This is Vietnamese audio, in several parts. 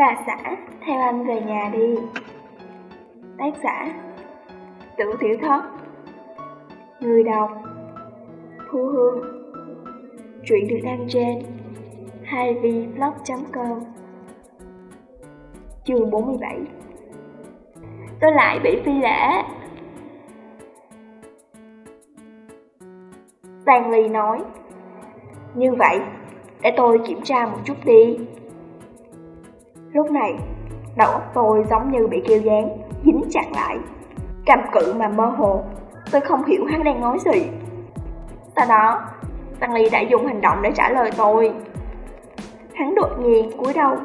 Bà xã, theo anh về nhà đi. Tác giả Tử tiểu thất. Người đọc Thu Hương. Truyện được đăng trên 2vblog.com Chương 47 Tôi lại bị phi lễ Stanley nói Như vậy, để tôi kiểm tra một chút đi. Lúc này, đầu óc tôi giống như bị kêu dán, dính chặt lại. Cầm cự mà mơ hồ, tôi không hiểu hắn đang nói gì. Sau đó, Stanley đã dùng hành động để trả lời tôi. Hắn đột nhiên cúi đầu,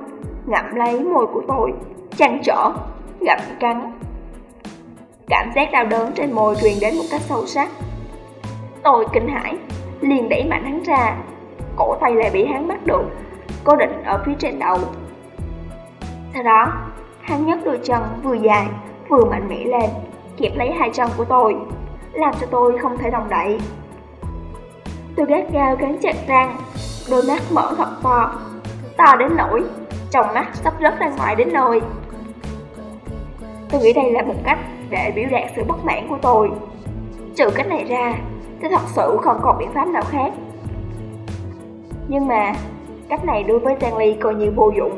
ngậm lấy môi của tôi, chăn trở, gặm cắn. Cảm giác đau đớn trên môi truyền đến một cách sâu sắc. Tôi kinh hãi, liền đẩy mạnh hắn ra. Cổ tay lại bị hắn bắt được, cố định ở phía trên đầu. Sau đó, hắn nhấc đôi chân vừa dài, vừa mạnh mẽ lên Kẹp lấy hai chân của tôi, làm cho tôi không thể động đậy. Tôi gắt gao cắn chặt răng, đôi mắt mở thật to To đến nỗi, trong mắt sắp rớt ra ngoài đến nơi. Tôi nghĩ đây là một cách để biểu đạt sự bất mãn của tôi. Trừ cách này ra, tôi thật sự không còn biện pháp nào khác. Nhưng mà, cách này đối với Stanley coi như vô dụng.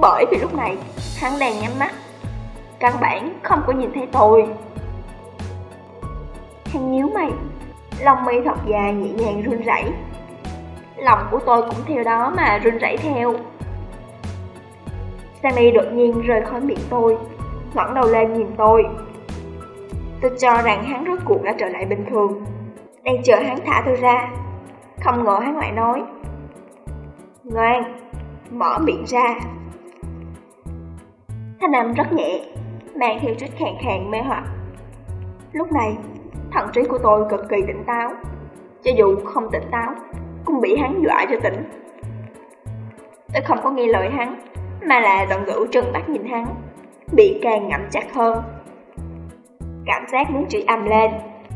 Bởi vì lúc này, hắn đang nhắm mắt. Căn bản không có nhìn thấy tôi. Hắn nhíu mày Lòng mi thật dài nhẹ nhàng run rẩy. Lòng của tôi cũng theo đó mà run rẩy theo. Sammy đột nhiên rời khỏi miệng tôi ngẩng đầu lên nhìn tôi. Tôi cho rằng hắn rốt cuộc đã trở lại bình thường Đang chờ hắn thả tôi ra. Không ngờ hắn lại nói Ngoan, mở miệng ra. Thanh âm rất nhẹ Mang theo chút khàn khàn mê hoặc. Lúc này, thần trí của tôi cực kỳ tỉnh táo Cho dù không tỉnh táo Cũng bị hắn dọa cho tỉnh. Tôi không có nghe lời hắn Mà là giận dữ trừng mắt nhìn hắn Bị càng ngậm chặt hơn. Cảm giác muốn chửi ầm lên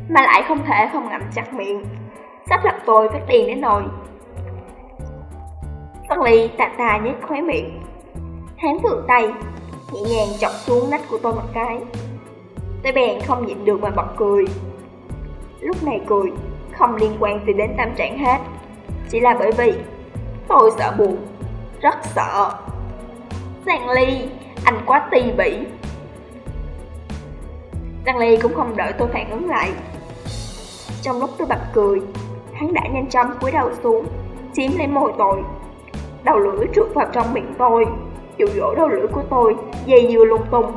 Mà lại không thể không ngậm chặt miệng Sắp lập tôi phát điên đến nồi. Phân Ly tà tà nhếch khóe miệng Hắn vượt tay Nhẹ nhàng chọc xuống nách của tôi một cái. Tôi bèn không nhịn được mà bật cười. Lúc này cười, Không liên quan gì đến tâm trạng hết. Chỉ là bởi vì Tôi sợ buồn, Rất sợ. Giang Ly, Anh quá tì bỉ. Giang Ly cũng không đợi tôi phản ứng lại. Trong lúc tôi bật cười, Hắn đã nhanh chóng cúi đầu xuống, Chiếm lấy môi tôi, Đầu lưỡi trượt vào trong miệng tôi. Dụ dỗ đầu lưỡi của tôi, Dây dừa lung tung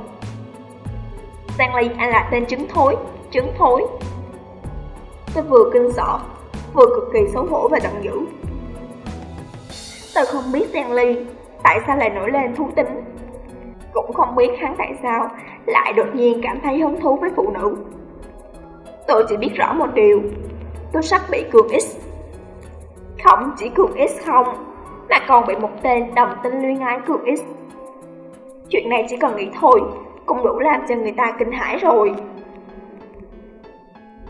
Stanley anh là tên trứng thối Trứng thối. Tôi vừa kinh sợ, Vừa cực kỳ xấu hổ và giận dữ. Tôi không biết Stanley Tại sao lại nổi lên thú tính. Cũng không biết hắn tại sao Lại đột nhiên cảm thấy hứng thú với phụ nữ. Tôi chỉ biết rõ một điều, Tôi sắp bị cường X. Không chỉ cường X không, Mà còn bị một tên đồng tính luyên ái cường X. Chuyện này chỉ cần nghĩ thôi Cũng đủ làm cho người ta kinh hãi rồi.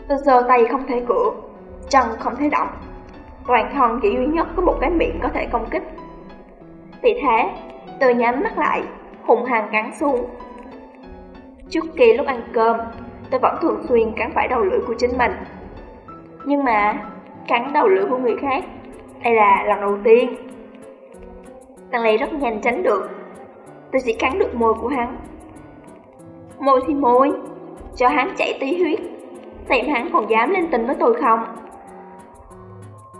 Tôi giơ tay không thể cửa, Chân không thể động. Toàn thân chỉ duy nhất có một cái miệng có thể công kích. Vì thế tôi nhắm mắt lại Hùng hăng cắn xuống. Trước kia lúc ăn cơm Tôi vẫn thường xuyên cắn phải đầu lưỡi của chính mình. Nhưng mà Cắn đầu lưỡi của người khác Đây là lần đầu tiên. Stanley rất nhanh tránh được. Tôi chỉ cắn được môi của hắn. Môi thì môi Cho hắn chảy tí huyết, Xem hắn còn dám lên tình với tôi không?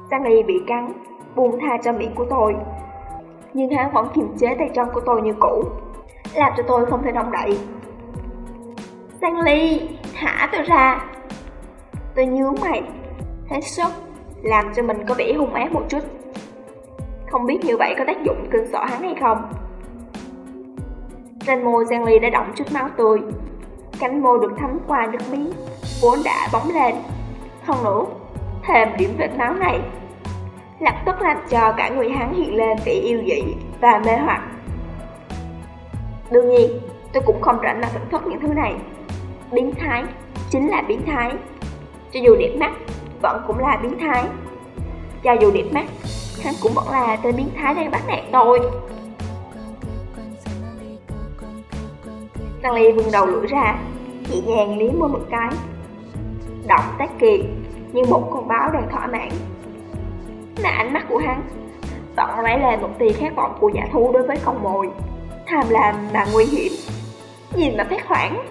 Stanley bị cắn, Buông tha cho miệng của tôi. Nhưng hắn vẫn kiềm chế tay chân của tôi như cũ, Làm cho tôi không thể động đậy. Stanley Thả tôi ra. Tôi nhướng mày Hết sức Làm cho mình có vẻ hung ác một chút. Không biết như vậy có tác dụng cưng sợ hắn hay không? Trên môi Ly đã động chút máu tươi Cánh môi được thấm qua nước miếng Vốn đã bóng lên Hơn nữa Thêm điểm vết máu này. Lập tức làm cho cả người hắn hiện lên vẻ yêu dị và mê hoặc. Đương nhiên, Tôi cũng không rảnh mà thưởng thức những thứ này. Biến thái Chính là biến thái. Cho dù đẹp mắt Vẫn cũng là biến thái. Cho dù đẹp mắt, Hắn cũng vẫn là tên biến thái đang bắt nạt tôi. Tăng Ly vươn đầu lưỡi ra, nhẹ nhàng liếm môi một cái. Động tác kiệt, như một con báo đang thỏa mãn. Là ánh mắt của hắn, tỏ lấy lên một tia khát vọng của giả thú đối với con mồi. Tham lam mà nguy hiểm, nhìn mà phát hoảng.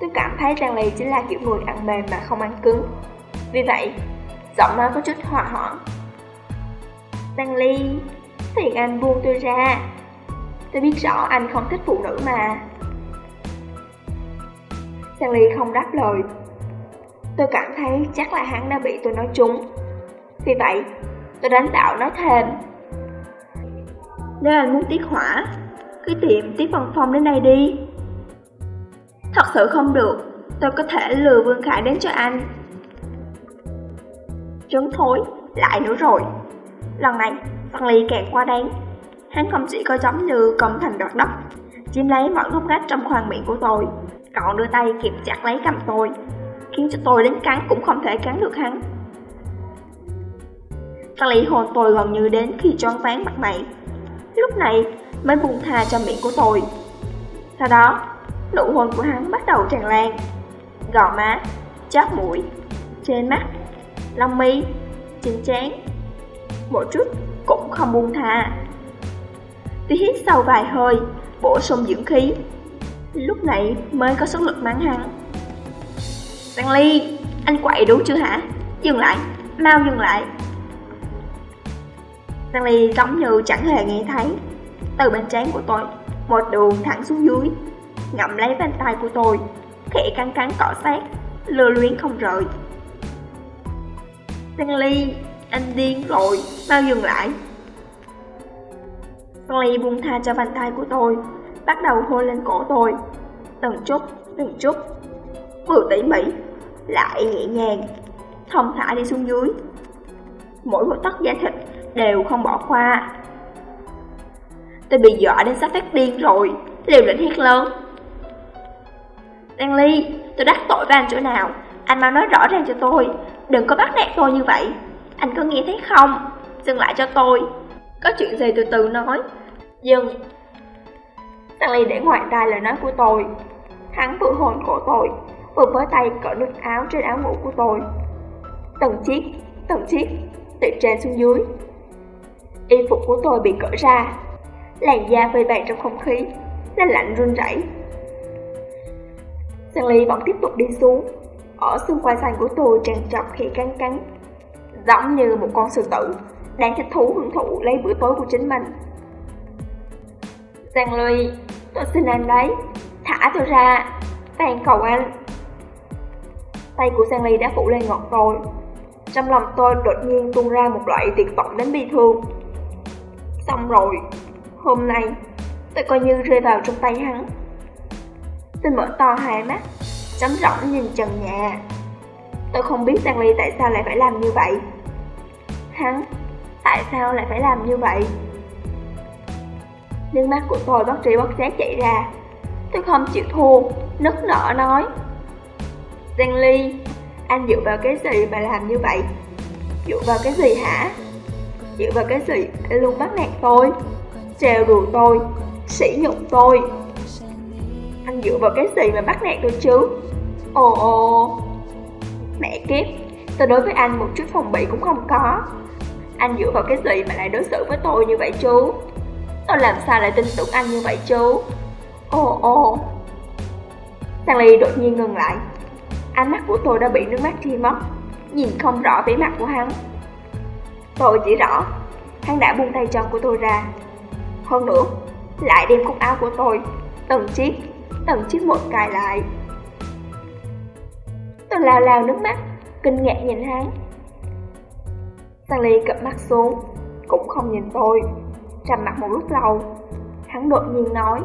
Tôi cảm thấy Giang Ly chính là kiểu người ăn mềm mà không ăn cứng. Vì vậy, giọng nói có chút hòa hoãn. Giang Ly, phiền anh buông tôi ra. Tôi biết rõ anh không thích phụ nữ mà. Sally Ly không đáp lời. Tôi cảm thấy chắc là hắn đã bị tôi nói trúng. Vì vậy, tôi đánh đạo nói thêm. Nếu anh muốn tiết hỏa, cứ tìm tiết văn phong đến đây đi. Thật sự không được, tôi có thể lừa Vương Khải đến cho anh. Trấn thối, lại nữa rồi. Lần này, Văn Ly càng quá đáng. Hắn không chỉ có giống như công thành đoạt đất, chiếm lấy mọi góc ngách trong khoang miệng của tôi, còn đưa tay kịp chặt lấy cầm tôi, khiến cho tôi đến cắn cũng không thể cắn được hắn. Văn lý hồn tôi gần như đến khi choáng váng mặt mày. Lúc này mới buông tha cho miệng của tôi. Sau đó, nụ hôn của hắn bắt đầu tràn lan. Gò má, chóp mũi, trên mắt, lông mi, trên trán. Một chút cũng không buông tha. Tôi hít sâu vài hơi, bổ sung dưỡng khí. Lúc này mới có sức lực mắng hắn. Stanley, anh quậy đủ chưa hả? Dừng lại, mau dừng lại. Stanley giống như chẳng hề nghe thấy. Từ bên trán của tôi, một đường thẳng xuống dưới, ngậm lấy bàn tay của tôi, khẽ cắn cắn cọ sát, lừa luyến không rời. Stanley, anh điên rồi, mau dừng lại. Stanley buông tha cho bàn tay của tôi, bắt đầu hôn lên cổ tôi, từng chút, từng chút, vừa tỉ mỉ, lại nhẹ nhàng, thông thả đi xuống dưới. Mỗi một tấc da thịt đều không bỏ qua. Tôi bị dọa đến sắp phát điên rồi, liều lĩnh hét lớn. Stanley, tôi đắc tội với anh chỗ nào? Anh mau nói rõ ràng cho tôi, đừng có bắt nạt tôi như vậy. Anh có nghe thấy không? Dừng lại cho tôi. Có chuyện gì từ từ nói. Dừng. Stanley để ngoài tai lời nói của tôi. Hắn vừa hồn cổ tôi, vừa với tay cởi nút áo trên áo ngủ của tôi. Từng chiếc, từng chiếc, từ trên xuống dưới. Y phục của tôi bị cởi ra, làn da phơi bày trong không khí, là lạnh run rẩy. Stanley vẫn tiếp tục đi xuống, ở xung quanh xanh của tôi tràn trọc khi cắn cắn, giống như một con sư tử đang thích thú hưởng thụ lấy bữa tối của chính mình. Stanley, tôi xin anh đấy, thả tôi ra, van cầu anh. Tay của Stanley đã phủ lên ngọt tôi. Trong lòng tôi đột nhiên tuôn ra một loại tuyệt vọng đến bi thương. Xong rồi, hôm nay, tôi coi như rơi vào trong tay hắn. Tôi mở to hai mắt, chấm rỗng nhìn trần nhà. Tôi không biết Stanley tại sao lại phải làm như vậy. Hắn, tại sao lại phải làm như vậy? Nước mắt của tôi bất trí bất giác chạy ra. Tôi không chịu thua, nức nở nói. Stanley, anh dựa vào cái gì mà làm như vậy? Dựa vào cái gì hả? Dựa vào cái gì để luôn bắt nạt tôi? Trèo đùa tôi, sỉ nhục tôi. Anh dựa vào cái gì mà bắt nạt tôi chứ? Ồ ồ Mẹ kiếp Tôi đối với anh một chút phòng bị cũng không có anh dựa vào cái gì mà lại đối xử với tôi như vậy chú? Tôi làm sao lại tin tưởng anh như vậy chú? Ồ ồ. Ly đột nhiên ngừng lại. Ánh mắt của tôi đã bị nước mắt che mất. Nhìn không rõ vẻ mặt của hắn. Tôi chỉ rõ, Hắn đã buông tay chân của tôi ra. Hơn nữa, Lại đem cúc áo của tôi, Từng chiếc Từng chiếc một cài lại. Tôi lao lao nước mắt, Kinh ngạc nhìn hắn. Sally cập mắt xuống. Cũng không nhìn tôi. Trầm mặt một lúc lâu. Hắn đột nhiên nói.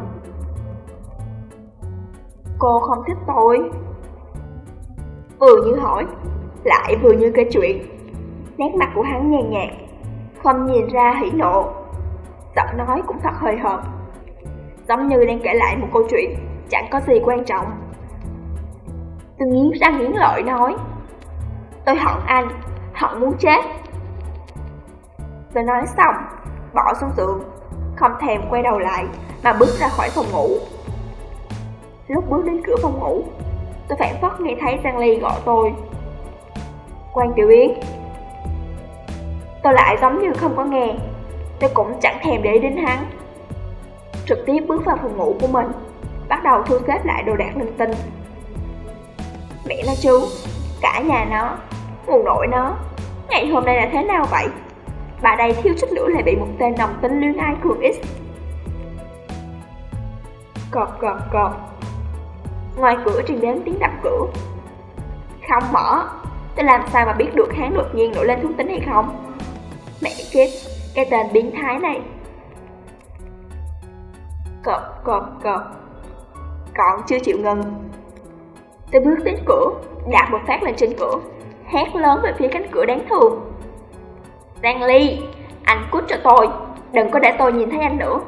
Cô không thích tôi. Vừa như hỏi. Lại vừa như kể chuyện. Nét mặt của hắn nhàn nhạt. Không nhìn ra hỉ nộ. Giọng nói cũng thật hơi hợt. Giống như đang kể lại một câu chuyện. Chẳng có gì quan trọng. Tôi nghiến răng nghiến lợi nói. Tôi hận anh. Hận muốn chết. Tôi nói xong, Bỏ xuống giường, Không thèm quay đầu lại Mà bước ra khỏi phòng ngủ. Lúc bước đến cửa phòng ngủ, Tôi phản phất nghe thấy Giang Ly gọi tôi. Quan Tiểu Yến, Tôi lại giống như không có nghe, Tôi cũng chẳng thèm để đến hắn. Trực tiếp bước vào phòng ngủ của mình, Bắt đầu thu xếp lại đồ đạc linh tinh. Mẹ nó chú, Cả nhà nó, Nguồn nội nó, Ngày hôm nay là thế nào vậy? Bà đây thiếu chút nữa lại bị một tên nồng tính luyến ai cường X. Cọp cọp cọp. Ngoài cửa truyền đến tiếng đập cửa. Không mở. Tôi làm sao mà biết được hắn đột nhiên nổi lên thú tính hay không? Mẹ chết, Cái tên biến thái này. Cọp cọp cọp. Còn chưa chịu ngừng. Tôi bước đến cửa, Đạp một phát lên trên cửa. Hét lớn về phía cánh cửa đáng thương. Giang Ly Anh cút cho tôi, Đừng có để tôi nhìn thấy anh nữa.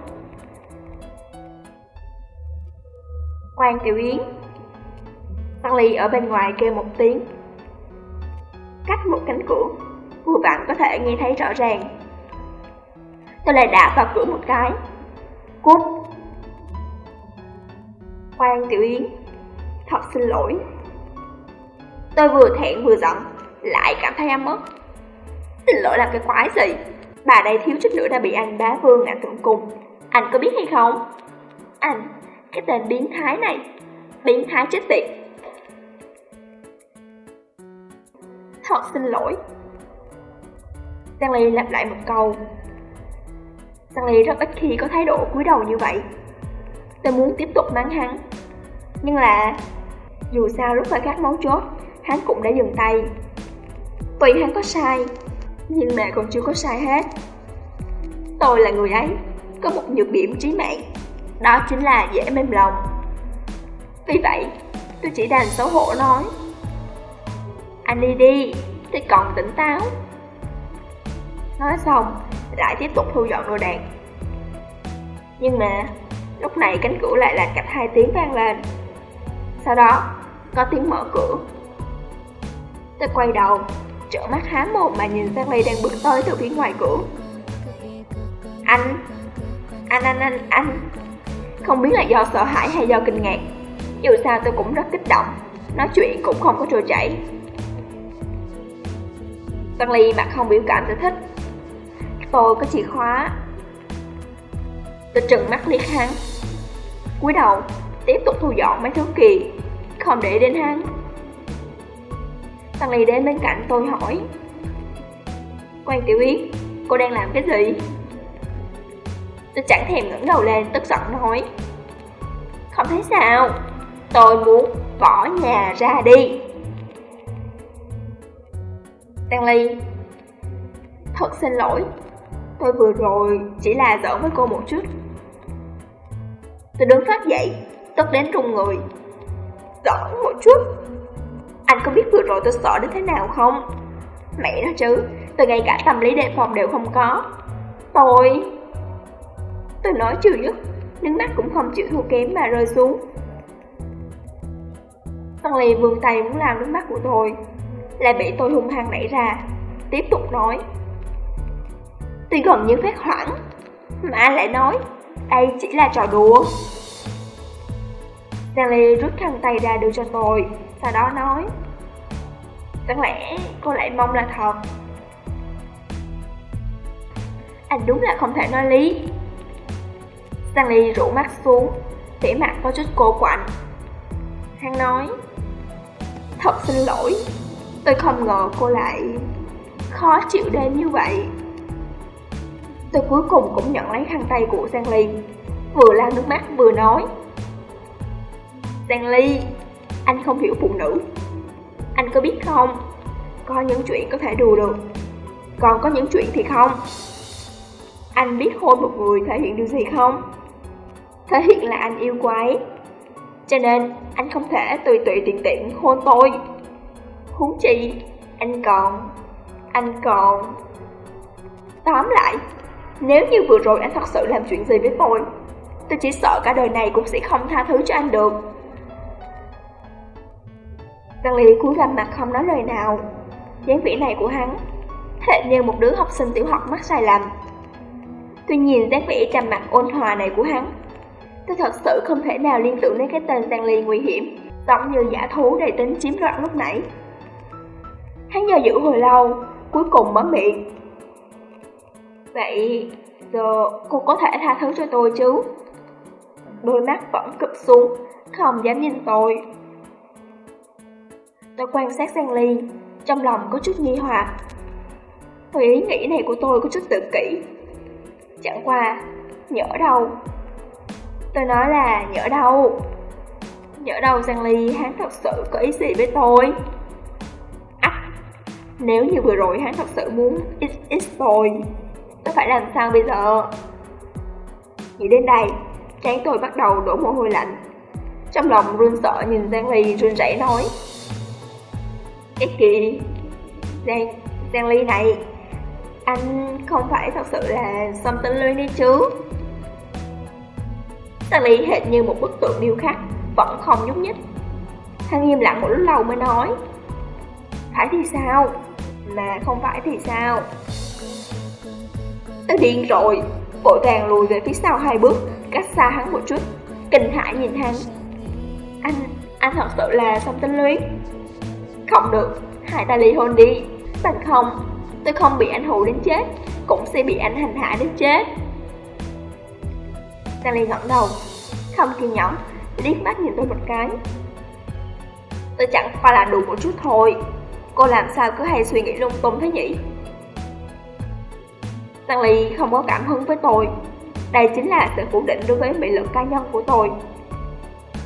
Quan Tiểu Yến. Giang Ly ở bên ngoài kêu một tiếng. Cách một cánh cửa, Vừa vặn có thể nghe thấy rõ ràng. Tôi lại đạp vào cửa một cái. Cút. Quan Tiểu Yến. Thật xin lỗi. Tôi vừa thẹn vừa giận, Lại cảm thấy ấm ức. Xin lỗi làm cái quái gì? Bà đây thiếu chút nữa đã bị anh bá vương ngã tận cùng. Anh có biết hay không? Anh, Cái tên biến thái này. Biến thái chết tiệt. Thật xin lỗi. Stanley Ly lặp lại một câu. Stanley Ly rất ít khi có thái độ cúi đầu như vậy. Tôi muốn tiếp tục mắng hắn. Nhưng là, Dù sao lúc phải khắc mấu chốt, Hắn cũng đã dừng tay. Tuy hắn có sai nhưng mà còn chưa có sai hết. Tôi là người ấy, Có một nhược điểm trí mạng. Đó chính là dễ mềm lòng. Vì vậy, Tôi chỉ đành xấu hổ nói. Anh đi đi, Tôi còn tỉnh táo. Nói xong, Lại tiếp tục thu dọn đồ đạc. Nhưng mà, Lúc này cánh cửa lại là cạch hai tiếng vang lên. Sau đó, Có tiếng mở cửa. Tôi quay đầu Trợ mắt há mồm mà nhìn sang Ly đang bước tới từ phía ngoài cửa. Anh Anh anh anh anh. Không biết là do sợ hãi hay do kinh ngạc. Dù sao tôi cũng rất kích động. Nói chuyện cũng không có trôi chảy. Tân Ly mặt không biểu cảm giải thích. Tôi có chìa khóa. Tôi trừng mắt liếc hắn. Cúi đầu, Tiếp tục thu dọn mấy thứ kỳ Không để đến hắn. Thằng này đến bên cạnh tôi hỏi. Quan Tiểu Yến, cô đang làm cái gì? Tôi chẳng thèm ngẩng đầu lên tức giận nói. Không thấy sao Tôi muốn bỏ nhà ra đi. Tăng Ly Thật xin lỗi Tôi vừa rồi chỉ là giỡn với cô một chút. Tôi đứng phát dậy Tức đến rung người. Giỡn một chút? Anh có biết vừa rồi tôi sợ đến thế nào không? Mẹ nó chứ Tôi ngay cả tâm lý đề phòng đều không có. Tôi Tôi nói chưa nhất, Nước mắt cũng không chịu thua kém mà rơi xuống. Tân Lì vươn tay muốn làm nước mắt của tôi, Lại bị tôi hung hăng nảy ra, Tiếp tục nói. Tôi gần như phát hoảng Mà anh lại nói, Đây chỉ là trò đùa. Stanley rút khăn tay ra đưa cho tôi, Sau đó nói. Chẳng lẽ cô lại mong là thật Anh đúng là không thể nói lý. Stanley rủ mắt xuống Vẻ mặt có chút cô quạnh Hắn nói Thật xin lỗi, Tôi không ngờ cô lại Khó chịu đến như vậy. Tôi cuối cùng cũng nhận lấy khăn tay của Giang Ly Vừa lau nước mắt vừa nói Giang Ly Anh không hiểu phụ nữ. Anh có biết không? Có những chuyện có thể đùa được. Còn có những chuyện thì không. Anh biết hôn một người thể hiện điều gì không? Thể hiện là anh yêu cô ấy. Cho nên, anh không thể tùy tùy tiện tiện hôn tôi. Huống chi, Anh còn Anh còn. Tóm lại, nếu như vừa rồi anh thật sự làm chuyện gì với tôi Tôi chỉ sợ cả đời này cũng sẽ không tha thứ cho anh được. Giang Ly cúi gằm mặt không nói lời nào. Dáng vẻ này của hắn Hệ như một đứa học sinh tiểu học mắc sai lầm. Tuy nhiên, dáng vẻ trầm mặt ôn hòa này của hắn, Tôi thật sự không thể nào liên tưởng đến cái tên Stanley nguy hiểm, Giống như giả thú đầy tính chiếm đoạt lúc nãy. Hắn do dự hồi lâu, Cuối cùng mở miệng. Vậy giờ cô có thể tha thứ cho tôi chứ? Đôi mắt vẫn cực xuống, Không dám nhìn tôi. Tôi quan sát Stanley Trong lòng có chút nghi hoặc. Tôi ý nghĩ này của tôi có chút tự kỷ. Chẳng qua, Nhỡ đâu. Tôi nói là nhỡ đâu. Nhỡ đâu Giang Ly hắn thật sự có ý gì với tôi? À Nếu như vừa rồi hắn thật sự muốn XX tôi Tôi phải làm sao bây giờ? Nghĩ đến đây, Trán tôi bắt đầu đổ mồ hôi lạnh. Trong lòng run sợ nhìn Giang Ly run rẩy nói cái kỳ Giang, Giang Ly này Anh không phải thật sự là something tính luyến đi chứ Stanley hệt như một bức tượng điêu khắc, vẫn không nhúc nhích. Hắn im lặng một lúc lâu mới nói, Phải thì sao? Mà không phải thì sao? Tôi điên rồi, vội vàng lùi về phía sau hai bước, cách xa hắn một chút, kinh hãi nhìn hắn. Anh, anh thật sự là song tính luyến. Không được, hai ta ly hôn đi, bằng không, tôi không bị anh hù đến chết, cũng sẽ bị anh hành hạ đến chết. Stanley ngẩng đầu, không kiên nhẫn, liếc mắt nhìn tôi một cái. Tôi chẳng qua là đủ một chút thôi, cô làm sao cứ hay suy nghĩ lung tung thế nhỉ? Stanley không có cảm hứng với tôi, đây chính là sự phủ định đối với mỹ lực cá nhân của tôi.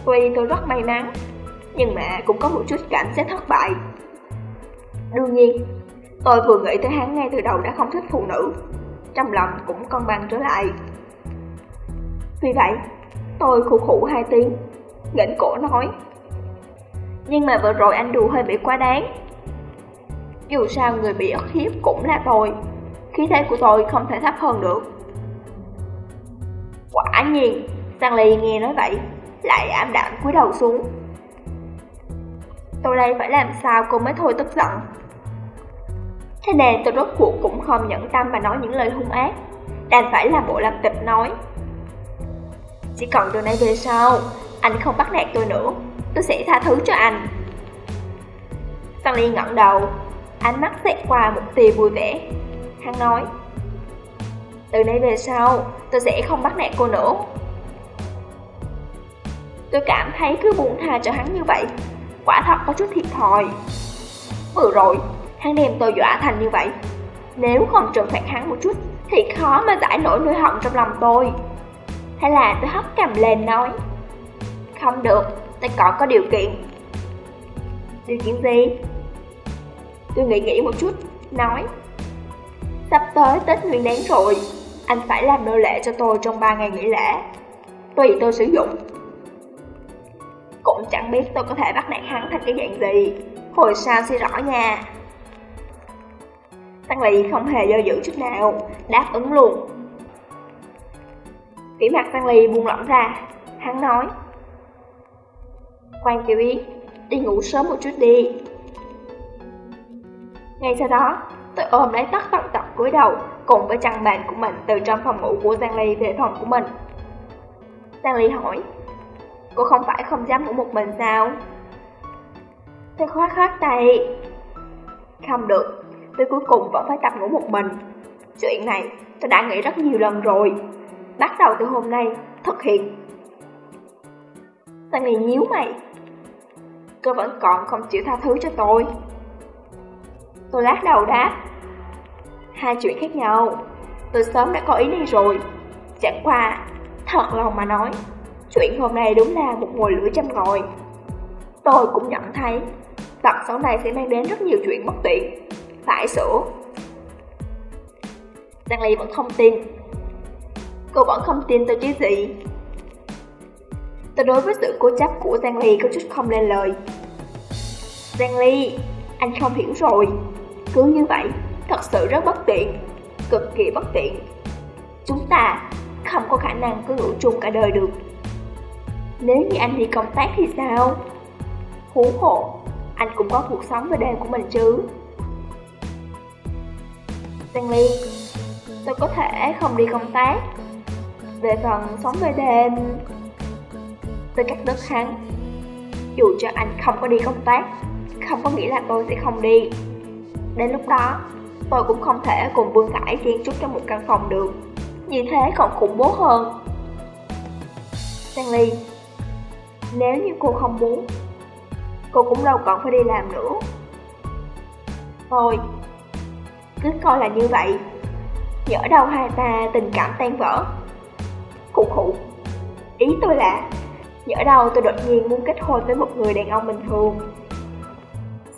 Tuy tôi rất may mắn, nhưng mà cũng có một chút cảm giác thất bại. Đương nhiên, tôi vừa nghĩ tới hắn ngay từ đầu đã không thích phụ nữ, trong lòng cũng cân bằng trở lại. Vì vậy, tôi khụ khụ hai tiếng, ngẩng cổ nói. Nhưng mà vừa rồi anh đùa hơi bị quá đáng. Dù sao người bị ức hiếp cũng là tôi, khí thế của tôi không thể thấp hơn được. Quả nhiên, Stanley nghe nói vậy, lại ảm đạm cúi đầu xuống. Tôi đây phải làm sao cô mới thôi tức giận. Thế nên tôi rốt cuộc cũng không nhẫn tâm mà nói những lời hung ác, đành phải làm bộ làm tịch nói. Chỉ còn từ nay về sau, anh không bắt nạt tôi nữa, tôi sẽ tha thứ cho anh. Stanley ngẩng đầu, ánh mắt xẹt qua một tia vui vẻ. Hắn nói, từ nay về sau, tôi sẽ không bắt nạt cô nữa. Tôi cảm thấy cứ buông tha cho hắn như vậy, quả thật có chút thiệt thòi. Vừa rồi, hắn đem tôi dọa thành như vậy. Nếu không trừng phạt hắn một chút, thì khó mà giải nổi nỗi hận trong lòng tôi. Thế là tôi hất cầm lên nói Không được, tôi còn có điều kiện Điều kiện gì? Tôi nghĩ nghĩ một chút, nói Sắp tới Tết Nguyên Đán rồi Anh phải làm nô lệ cho tôi trong 3 ngày nghỉ lễ Tùy tôi sử dụng cũng chẳng biết tôi có thể bắt nạt hắn thành cái dạng gì. Hồi sau sẽ rõ nha. Tăng Lì không hề do dự chút nào Đáp ứng luôn. Kỹ mặt Tăng Ly buông lỏng ra, hắn nói. Quan Kiều Yến, đi ngủ sớm một chút đi. Ngay sau đó, tôi ôm lấy tóc tận tật cúi đầu cùng với chăn bàn của mình từ trong phòng ngủ của Giang Ly về phòng của mình. Giang Ly hỏi, cô không phải không dám ngủ một mình sao? Tôi khoát khoát tay. Không được, tôi cuối cùng vẫn phải tập ngủ một mình. Chuyện này tôi đã nghĩ rất nhiều lần rồi, bắt đầu từ hôm nay, thực hiện. Tôi này nhíu mày. Cô vẫn còn không chịu tha thứ cho tôi. Tôi lát đầu đáp. Hai chuyện khác nhau, tôi sớm đã có ý đi rồi. Chẳng qua, thật lòng mà nói, chuyện hôm nay đúng là một ngồi lửa châm ngòi. Tôi cũng nhận thấy, Tập sau này sẽ mang đến rất nhiều chuyện bất tiện, phải sửa. Giang Ly vẫn không tin. Cô vẫn không tin tôi chứ gì. Tôi đối với sự cố chấp của Giang Ly có chút không lên lời. Giang Ly, anh không hiểu rồi. Cứ như vậy, thật sự rất bất tiện Cực kỳ bất tiện. Chúng ta không có khả năng cứ ngủ chung cả đời được. Nếu như anh đi công tác thì sao? Hú hộ, anh cũng có cuộc sống về đêm của mình chứ Stanley, tôi có thể không đi công tác. Về phần sống về đêm, tôi cắt đứt hắn. Dù cho anh không có đi công tác, không có nghĩa là tôi sẽ không đi. Đến lúc đó, tôi cũng không thể cùng Vương Khải chen chúc trong một căn phòng được. Như thế còn khủng bố hơn. Stanley, nếu như cô không muốn, cô cũng đâu còn phải đi làm nữa. Thôi, cứ coi là như vậy. Nhỡ đâu hai ta tình cảm tan vỡ. Khụ khụ, ý tôi là, nhỡ đâu tôi đột nhiên muốn kết hôn với một người đàn ông bình thường.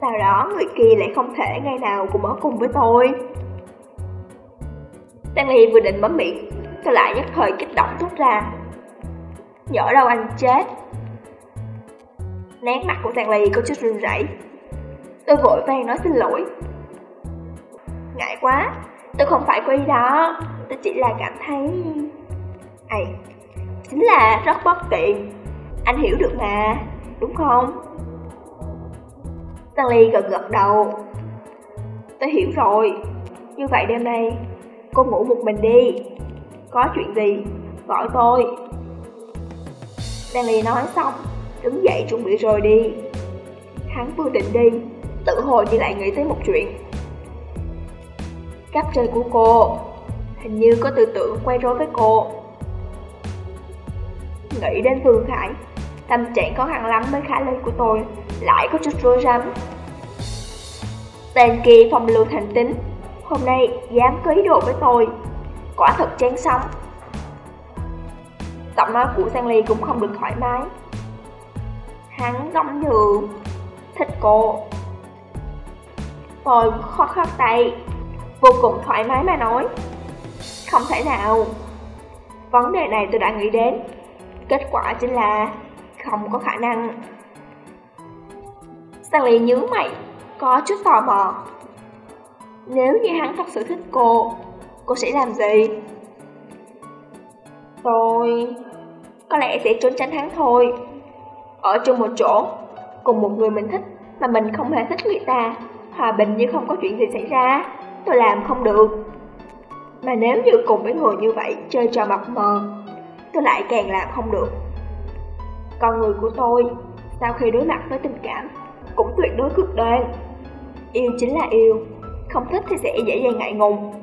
Sau đó người kia lại không thể ngày nào cùng ở cùng với tôi. Stanley vừa định bấm miệng, tôi lại nhất thời kích động thốt ra. Nhỡ đâu anh chết nén mặt của Stanley có chút run rẩy. Tôi vội vàng nói xin lỗi. Ngại quá, tôi không phải có ý đó, tôi chỉ là cảm thấy... Ây, chính là rất bất tiện. Anh hiểu được mà, đúng không? Stanley gật gật đầu. Tôi hiểu rồi, như vậy đêm nay cô ngủ một mình đi. Có chuyện gì, gọi tôi. Stanley nói xong, đứng dậy chuẩn bị rời đi. Hắn vừa định đi, tự hồ như lại nghĩ tới một chuyện. Cáp trời của cô, hình như có tư tưởng quay rối với cô. Nghĩ đến Vương Khải, tâm trạng khó khăn lắm với khả linh của tôi, lại có chút rối rắm. Tên kia phòng lưu thành tính, hôm nay dám có ý đồ với tôi, quả thật chán sống. Giọng nói của Giang Ly cũng không được thoải mái. Hắn giống như thích cô. Tôi khó khăn tay, vô cùng thoải mái mà nói. Không thể nào. Vấn đề này tôi đã nghĩ đến. Kết quả chính là không có khả năng. Stanley nhớ mày, có chút tò mò. Nếu như hắn thật sự thích cô, cô sẽ làm gì? Tôi... có lẽ sẽ trốn tránh hắn thôi. Ở chung một chỗ, cùng một người mình thích mà mình không hề thích người ta, hòa bình như không có chuyện gì xảy ra, tôi làm không được. Mà nếu như cùng với người như vậy chơi trò mập mờ, tôi lại càng làm không được. Con người của tôi, sau khi đối mặt với tình cảm, cũng tuyệt đối cực đoan. Yêu chính là yêu, không thích thì sẽ dễ dàng ngại ngùng.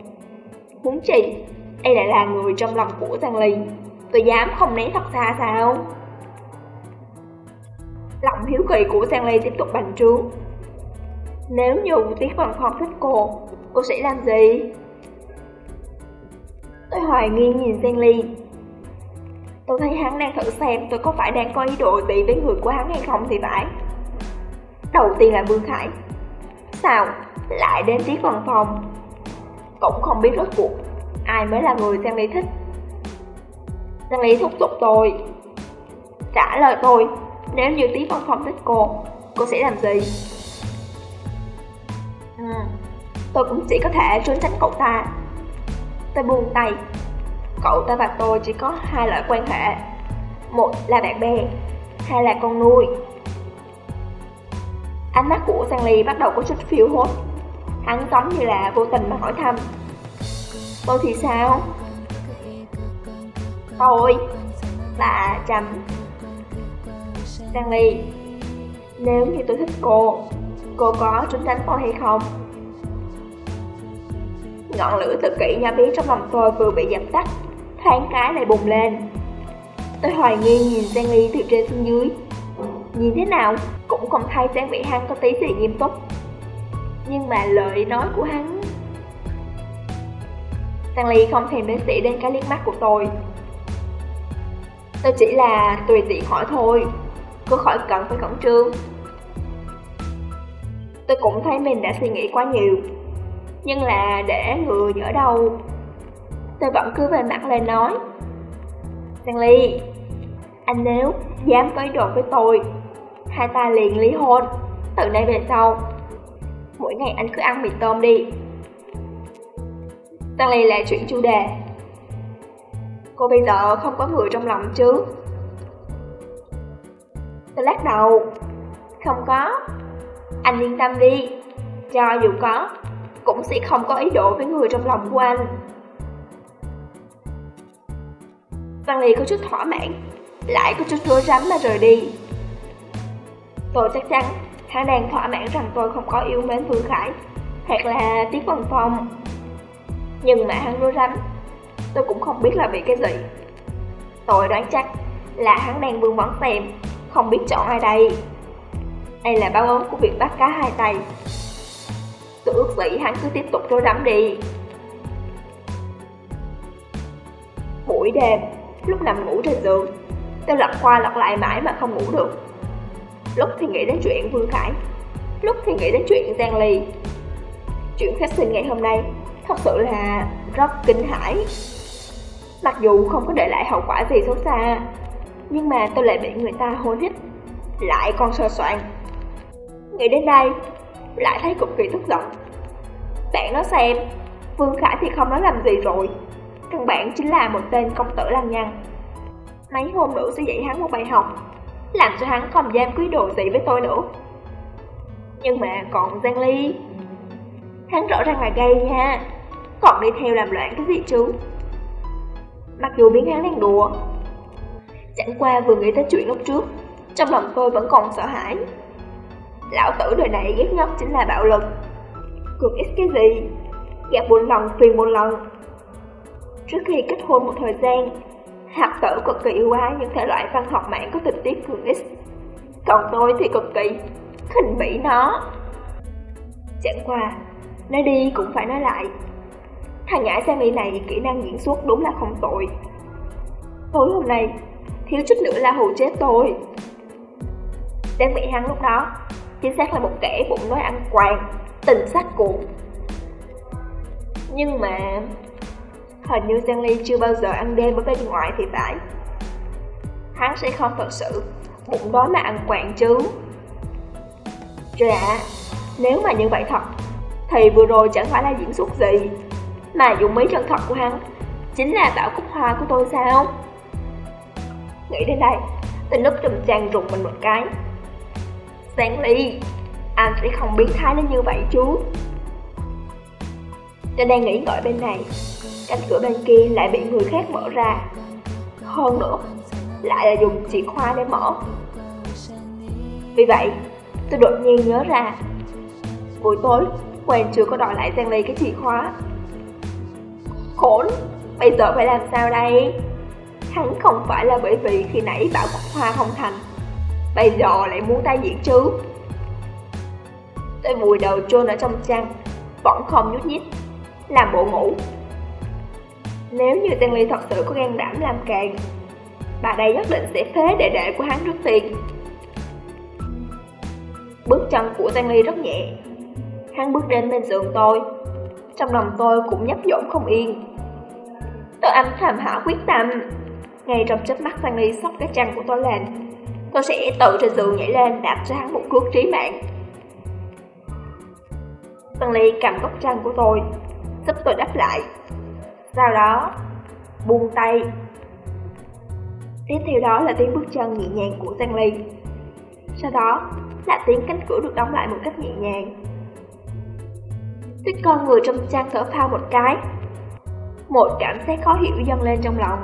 huống chi, đây lại là người trong lòng của Giang Ly, tôi dám không né thật xa sao? Lòng hiếu kỳ của Giang Ly tiếp tục bành trướng. Nếu như Tiết Văn Phong thích cô, cô sẽ làm gì? Tôi hoài nghi nhìn Giang Ly. Tôi thấy hắn đang thử xem tôi có phải đang có ý đồ gì với người của hắn hay không thì phải. Đầu tiên là Vương Khải. Sao? Lại đến Tiết Văn Phong. Cũng không biết rốt cuộc ai mới là người Giang Ly thích. Giang Ly thúc giục tôi. Trả lời tôi, nếu như tí Văn Phong thích cô, cô sẽ làm gì? À, tôi cũng chỉ có thể trốn tránh cậu ta. Tôi buông tay. Cậu ta và tôi chỉ có hai loại quan hệ. Một là bạn bè, hai là con nuôi. Ánh mắt của Stanley Ly bắt đầu có chút phiêu hốt. Hắn giống như là vô tình mà hỏi thăm. Tôi thì sao? Tôi là chấm Stanley. Nếu như tôi thích cô Cô có trốn tránh tôi hay không? Ngọn lửa tự kỷ nhỏ bé trong lòng tôi vừa bị dập tắt, Thoáng cái lại bùng lên. Tôi hoài nghi nhìn Stanley từ trên xuống dưới. Nhìn thế nào, cũng không thấy dáng vẻ hắn có tí gì nghiêm túc. Nhưng mà lời nói của hắn. Stanley không thèm đến sĩ đến cái liếc mắt của tôi. Tôi chỉ là tùy tiện hỏi thôi. Cô khỏi cần phải khẩn trương. Tôi cũng thấy mình đã suy nghĩ quá nhiều, Nhưng là để người nhỡ đâu. Tôi vẫn cứ về mặt lên nói. Stanley Anh nếu dám có ý đồ với tôi, Hai ta liền ly hôn, Từ nay về sau, Mỗi ngày anh cứ ăn mì tôm đi. Stanley lại chuyển chủ đề. Cô bây giờ không có người trong lòng chứ? Tôi lắc đầu Không có Anh yên tâm đi Cho dù có Cũng sẽ không có ý đồ với người trong lòng của anh Văn Lì có chút thỏa mãn, lại có chút rối rắm mà rời đi. Tôi chắc chắn hắn đang thỏa mãn rằng tôi không có yêu mến Phương Khải, hoặc là Tiết Văn Phong. Nhưng mà hắn rối rắm, tôi cũng không biết là vì cái gì. Tôi đoán chắc là hắn đang vương vấn xem, không biết chọn ai đây. Đây là báo ứng của việc bắt cá hai tay. Tôi ước sĩ hắn cứ tiếp tục rối đắm đi. Buổi đêm, lúc nằm ngủ trên giường, tôi lật qua lật lại mãi mà không ngủ được. Lúc thì nghĩ đến chuyện Vương Khải, lúc thì nghĩ đến chuyện Giang Ly. Chuyện phát sinh ngày hôm nay thật sự là rất kinh hãi. Mặc dù không có để lại hậu quả gì xấu xa, nhưng mà tôi lại bị người ta hôn hít, lại còn sơ soạn. Nghĩ đến đây, lại thấy cực kỳ tức giận. Bạn nói xem, Vương Khải thì không nói làm gì rồi, căn bản chính là một tên công tử lăng nhăng. Mấy hôm nữa sẽ dạy hắn một bài học, làm cho hắn không dám quý đồ gì với tôi nữa. Nhưng mà còn Giang Ly, hắn rõ ràng là gay nha, còn đi theo làm loạn cái gì chứ? Mặc dù biến hắn đang đùa, chẳng qua vừa nghĩ tới chuyện lúc trước, trong lòng tôi vẫn còn sợ hãi. Lão tử đời này ghét nhất chính là bạo lực. Cường ít cái gì? Gặp một lần phiền một lần. Trước khi kết hôn một thời gian, Hạt tử cực kỳ yêu ái những thể loại văn học mạng có tình tiết cường ít. Còn tôi thì cực kỳ khinh bỉ nó. Chẳng qua, nói đi cũng phải nói lại. Thằng nhãi sang ly này kỹ năng diễn xuất đúng là không tội. Tối hôm nay, thiếu chút nữa là hù chết tôi. Đang bị hắn lúc đó, chính xác là một kẻ bụng nói ăn quàng, tình sát cuộn. Nhưng mà Hình như Giang Ly chưa bao giờ ăn đêm ở bên ngoài thì phải Hắn sẽ không thật sự bụng đói mà ăn quàng chứ Trời ạ, nếu mà như vậy thật Thì vừa rồi chẳng phải là diễn xuất gì Mà dùng mấy chân thật của hắn Chính là tạo cúc hoa của tôi sao Nghĩ đến đây Tình lúc trùm chàng rụt mình một cái Giang Ly Anh sẽ không biến thái đến như vậy chứ Trên đang nghĩ ngợi bên này cánh cửa bên kia lại bị người khác mở ra. Hơn nữa, lại là dùng chìa khóa để mở. Vì vậy, tôi đột nhiên nhớ ra, buổi tối, Quen chưa có đòi lại Giang Ly cái chìa khóa. Khốn, bây giờ phải làm sao đây? Hắn không phải là bởi vì khi nãy bảo quốc hoa không thành, bây giờ lại muốn tái diễn chứ. Tôi vùi đầu chôn ở trong chăn, vẫn không nhút nhích, làm bộ ngủ. Nếu như Giang Ly thật sự có gan đảm làm càng Bà đây nhất định sẽ phế đệ đệ của hắn trước tiên Bước chân của Giang Ly rất nhẹ. Hắn bước đến bên giường tôi. Trong lòng tôi cũng nhấp nhổm không yên. Tôi âm thầm hạ quyết tâm. Ngay trong chớp mắt Giang Ly sóc cái chân của tôi lên Tôi sẽ tự trên giường nhảy lên đạp cho hắn một cước trí mạng Giang Ly cầm góc chân của tôi Giúp tôi đắp lại sau đó, buông tay. Tiếp theo đó là tiếng bước chân nhẹ nhàng của Giang Ly. Sau đó là tiếng cánh cửa được đóng lại một cách nhẹ nhàng. Tuyết con người trong chăn thở phao một cái. Một cảm giác khó hiểu dâng lên trong lòng.